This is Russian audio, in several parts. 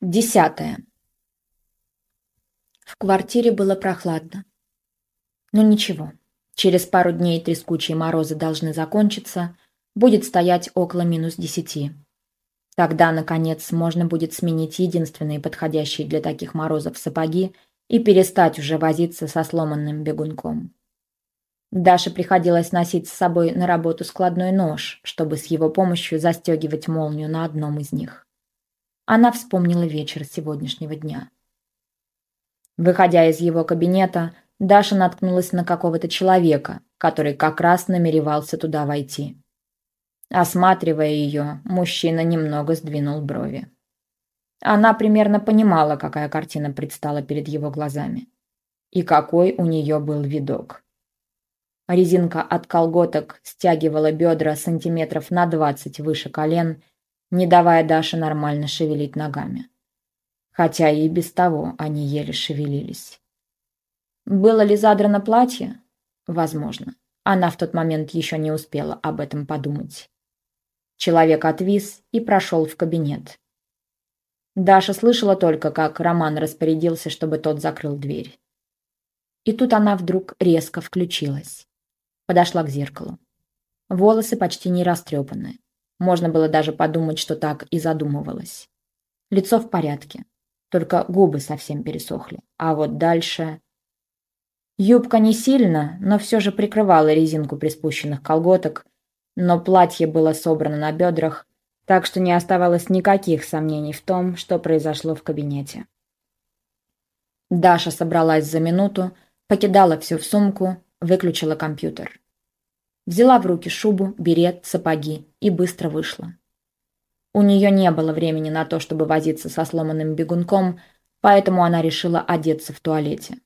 Десятое. В квартире было прохладно. Но ничего, через пару дней трескучие морозы должны закончиться, будет стоять около минус десяти. Тогда, наконец, можно будет сменить единственные подходящие для таких морозов сапоги и перестать уже возиться со сломанным бегунком. Даше приходилось носить с собой на работу складной нож, чтобы с его помощью застегивать молнию на одном из них. Она вспомнила вечер сегодняшнего дня. Выходя из его кабинета, Даша наткнулась на какого-то человека, который как раз намеревался туда войти. Осматривая ее, мужчина немного сдвинул брови. Она примерно понимала, какая картина предстала перед его глазами. И какой у нее был видок. Резинка от колготок стягивала бедра сантиметров на двадцать выше колен не давая Даше нормально шевелить ногами. Хотя и без того они еле шевелились. Было ли задрано платье? Возможно. Она в тот момент еще не успела об этом подумать. Человек отвис и прошел в кабинет. Даша слышала только, как Роман распорядился, чтобы тот закрыл дверь. И тут она вдруг резко включилась. Подошла к зеркалу. Волосы почти не растрепанные. Можно было даже подумать, что так и задумывалась. Лицо в порядке, только губы совсем пересохли. А вот дальше... Юбка не сильно, но все же прикрывала резинку приспущенных колготок, но платье было собрано на бедрах, так что не оставалось никаких сомнений в том, что произошло в кабинете. Даша собралась за минуту, покидала все в сумку, выключила компьютер. Взяла в руки шубу, берет, сапоги и быстро вышла. У нее не было времени на то, чтобы возиться со сломанным бегунком, поэтому она решила одеться в туалете.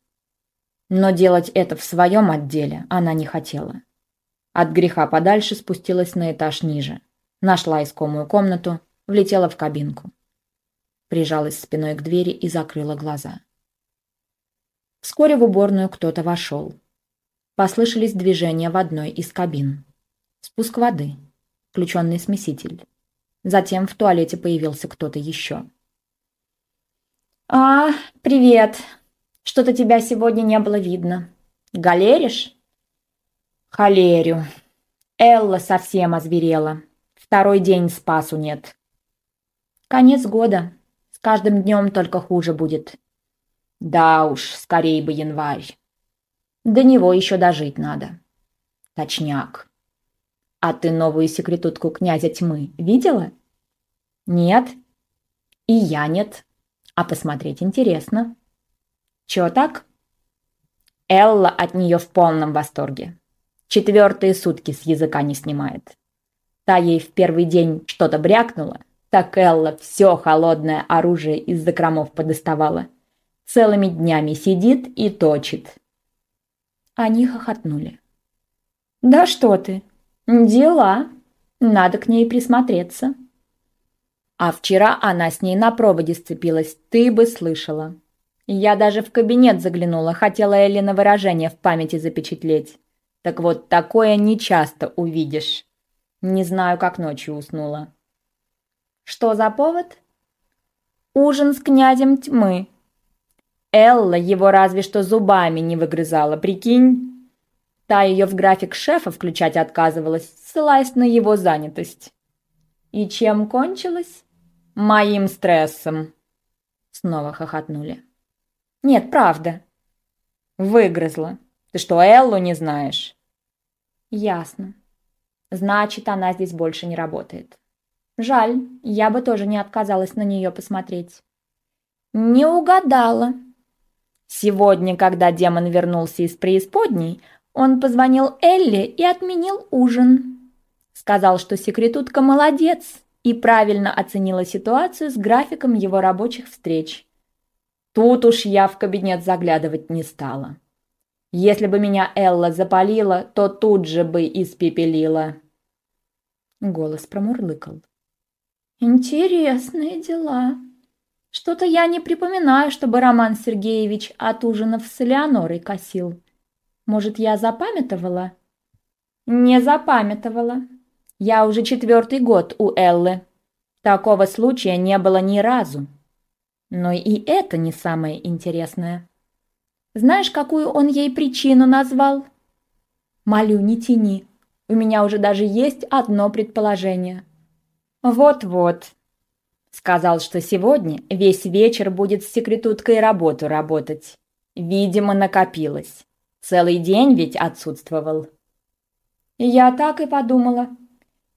Но делать это в своем отделе она не хотела. От греха подальше спустилась на этаж ниже, нашла искомую комнату, влетела в кабинку. Прижалась спиной к двери и закрыла глаза. Вскоре в уборную кто-то вошел. Послышались движения в одной из кабин. Спуск воды. Включенный смеситель. Затем в туалете появился кто-то еще. «А, привет. Что-то тебя сегодня не было видно. Галеришь?» «Холерю. Элла совсем озверела. Второй день спасу нет». «Конец года. С каждым днем только хуже будет». «Да уж, скорее бы январь». До него еще дожить надо. Точняк. А ты новую секретутку князя тьмы видела? Нет. И я нет. А посмотреть интересно. Чё так? Элла от нее в полном восторге. Четвертые сутки с языка не снимает. Та ей в первый день что-то брякнула, так Элла все холодное оружие из закромов подоставала. Целыми днями сидит и точит. Они хохотнули. «Да что ты! Дела! Надо к ней присмотреться!» А вчера она с ней на проводе сцепилась, ты бы слышала. Я даже в кабинет заглянула, хотела Элли на выражение в памяти запечатлеть. Так вот, такое нечасто увидишь. Не знаю, как ночью уснула. Что за повод? Ужин с князем тьмы. Элла его разве что зубами не выгрызала, прикинь? Та ее в график шефа включать отказывалась, ссылаясь на его занятость. И чем кончилось? Моим стрессом. Снова хохотнули. Нет, правда. Выгрызла. Ты что, Эллу не знаешь? Ясно. Значит, она здесь больше не работает. Жаль, я бы тоже не отказалась на нее посмотреть. Не угадала. Сегодня, когда демон вернулся из преисподней, он позвонил Элли и отменил ужин. Сказал, что секретутка молодец и правильно оценила ситуацию с графиком его рабочих встреч. Тут уж я в кабинет заглядывать не стала. Если бы меня Элла запалила, то тут же бы испепелила. Голос промурлыкал. «Интересные дела», что-то я не припоминаю, чтобы Роман Сергеевич от ужинов с Элеонорой косил. Может, я запамятовала? Не запамятовала. Я уже четвертый год у Эллы. Такого случая не было ни разу. Но и это не самое интересное. Знаешь, какую он ей причину назвал? Молю, не тяни. У меня уже даже есть одно предположение. Вот-вот. Сказал, что сегодня весь вечер будет с секретуткой работу работать. Видимо, накопилось. Целый день ведь отсутствовал. Я так и подумала.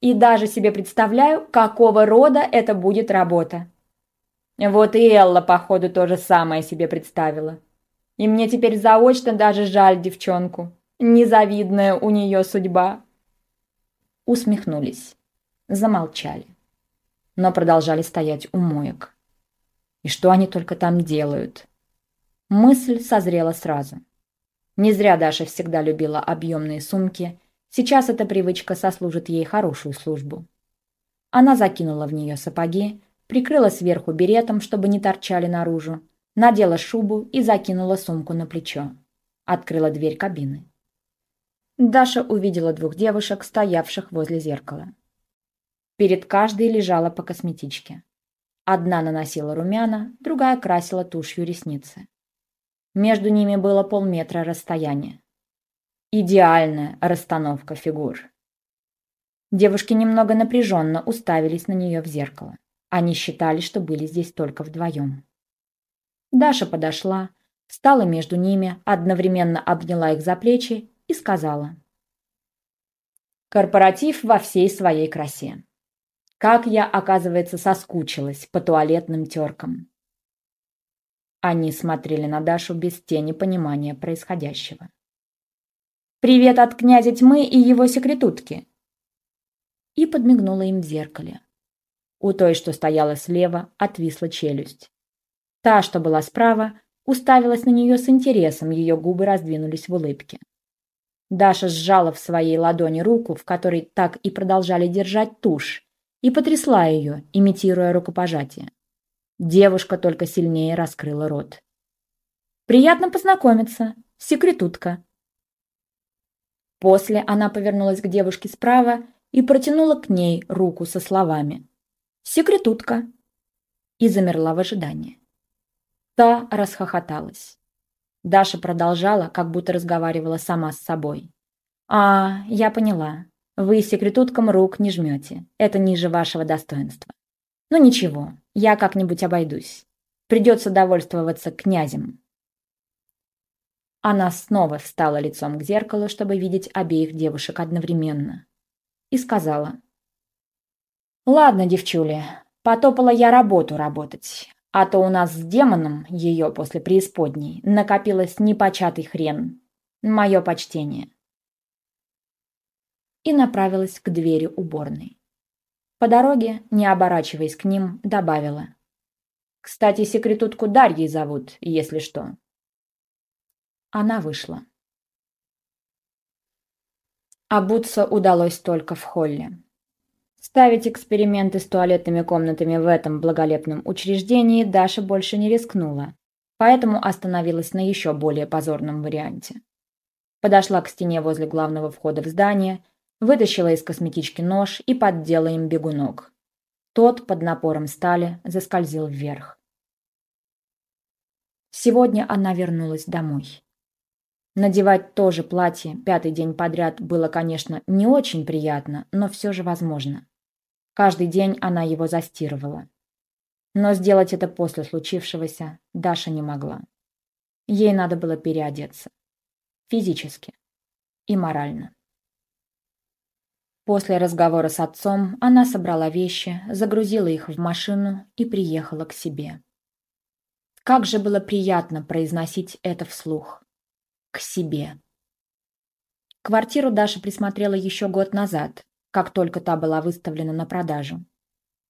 И даже себе представляю, какого рода это будет работа. Вот и Элла, походу, то же самое себе представила. И мне теперь заочно даже жаль девчонку. Незавидная у нее судьба. Усмехнулись. Замолчали. Но продолжали стоять у моек. И что они только там делают? Мысль созрела сразу. Не зря Даша всегда любила объемные сумки. Сейчас эта привычка сослужит ей хорошую службу. Она закинула в нее сапоги, прикрыла сверху беретом, чтобы не торчали наружу, надела шубу и закинула сумку на плечо. Открыла дверь кабины. Даша увидела двух девушек, стоявших возле зеркала. Перед каждой лежала по косметичке. Одна наносила румяна, другая красила тушью ресницы. Между ними было полметра расстояния. Идеальная расстановка фигур. Девушки немного напряженно уставились на нее в зеркало. Они считали, что были здесь только вдвоем. Даша подошла, встала между ними, одновременно обняла их за плечи и сказала. «Корпоратив во всей своей красе. Как я, оказывается, соскучилась по туалетным теркам. Они смотрели на Дашу без тени понимания происходящего. «Привет от князя тьмы и его секретутки!» И подмигнула им в зеркале. У той, что стояла слева, отвисла челюсть. Та, что была справа, уставилась на нее с интересом, ее губы раздвинулись в улыбке. Даша сжала в своей ладони руку, в которой так и продолжали держать тушь, и потрясла ее, имитируя рукопожатие. Девушка только сильнее раскрыла рот. «Приятно познакомиться. Секретутка». После она повернулась к девушке справа и протянула к ней руку со словами «Секретутка» и замерла в ожидании. Та расхохоталась. Даша продолжала, как будто разговаривала сама с собой. «А, я поняла. Вы секретуткам рук не жмете. Это ниже вашего достоинства. Ну ничего, я как-нибудь обойдусь. Придется довольствоваться князем. Она снова встала лицом к зеркалу, чтобы видеть обеих девушек одновременно. И сказала. «Ладно, девчули, потопала я работу работать, а то у нас с демоном ее после преисподней накопилось непочатый хрен. Мое почтение». И направилась к двери уборной. По дороге, не оборачиваясь к ним, добавила. «Кстати, секретутку Дарьей зовут, если что». Она вышла. Обуться удалось только в холле. Ставить эксперименты с туалетными комнатами в этом благолепном учреждении Даша больше не рискнула, поэтому остановилась на еще более позорном варианте. Подошла к стене возле главного входа в здание Вытащила из косметички нож и поддела им бегунок. Тот под напором стали заскользил вверх. Сегодня она вернулась домой. Надевать то же платье пятый день подряд было, конечно, не очень приятно, но все же возможно. Каждый день она его застирывала. Но сделать это после случившегося Даша не могла. Ей надо было переодеться. Физически и морально. После разговора с отцом она собрала вещи, загрузила их в машину и приехала к себе. Как же было приятно произносить это вслух. К себе. Квартиру Даша присмотрела еще год назад, как только та была выставлена на продажу.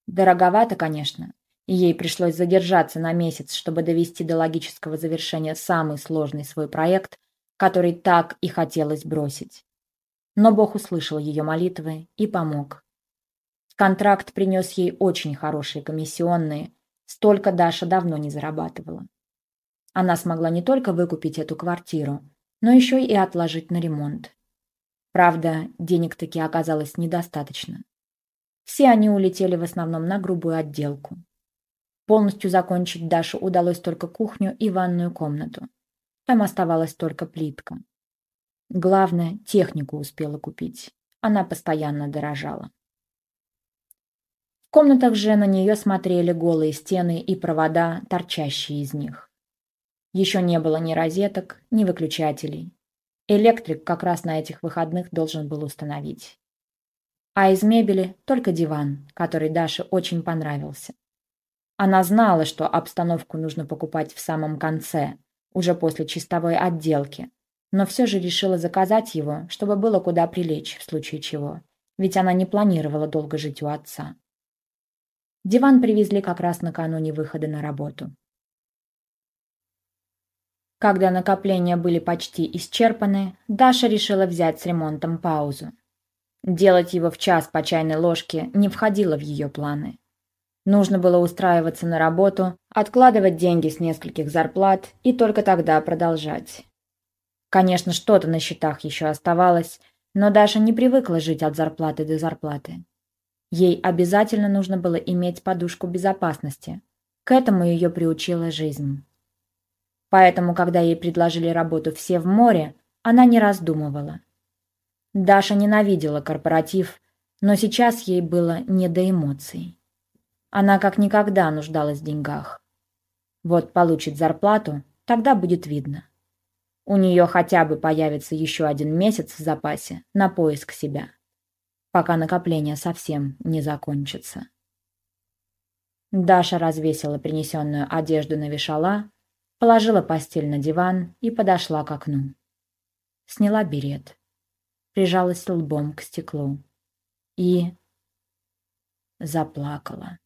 Дороговато, конечно, ей пришлось задержаться на месяц, чтобы довести до логического завершения самый сложный свой проект, который так и хотелось бросить. Но Бог услышал ее молитвы и помог. Контракт принес ей очень хорошие комиссионные, столько Даша давно не зарабатывала. Она смогла не только выкупить эту квартиру, но еще и отложить на ремонт. Правда, денег таки оказалось недостаточно. Все они улетели в основном на грубую отделку. Полностью закончить Даше удалось только кухню и ванную комнату. Там оставалась только плитка. Главное, технику успела купить. Она постоянно дорожала. В комнатах же на нее смотрели голые стены и провода, торчащие из них. Еще не было ни розеток, ни выключателей. Электрик как раз на этих выходных должен был установить. А из мебели только диван, который Даше очень понравился. Она знала, что обстановку нужно покупать в самом конце, уже после чистовой отделки, но все же решила заказать его, чтобы было куда прилечь в случае чего, ведь она не планировала долго жить у отца. Диван привезли как раз накануне выхода на работу. Когда накопления были почти исчерпаны, Даша решила взять с ремонтом паузу. Делать его в час по чайной ложке не входило в ее планы. Нужно было устраиваться на работу, откладывать деньги с нескольких зарплат и только тогда продолжать. Конечно, что-то на счетах еще оставалось, но Даша не привыкла жить от зарплаты до зарплаты. Ей обязательно нужно было иметь подушку безопасности. К этому ее приучила жизнь. Поэтому, когда ей предложили работу все в море, она не раздумывала. Даша ненавидела корпоратив, но сейчас ей было не до эмоций. Она как никогда нуждалась в деньгах. Вот получит зарплату, тогда будет видно. У нее хотя бы появится еще один месяц в запасе на поиск себя, пока накопление совсем не закончится. Даша развесила принесенную одежду на вешала, положила постель на диван и подошла к окну. Сняла берет, прижалась лбом к стеклу и заплакала.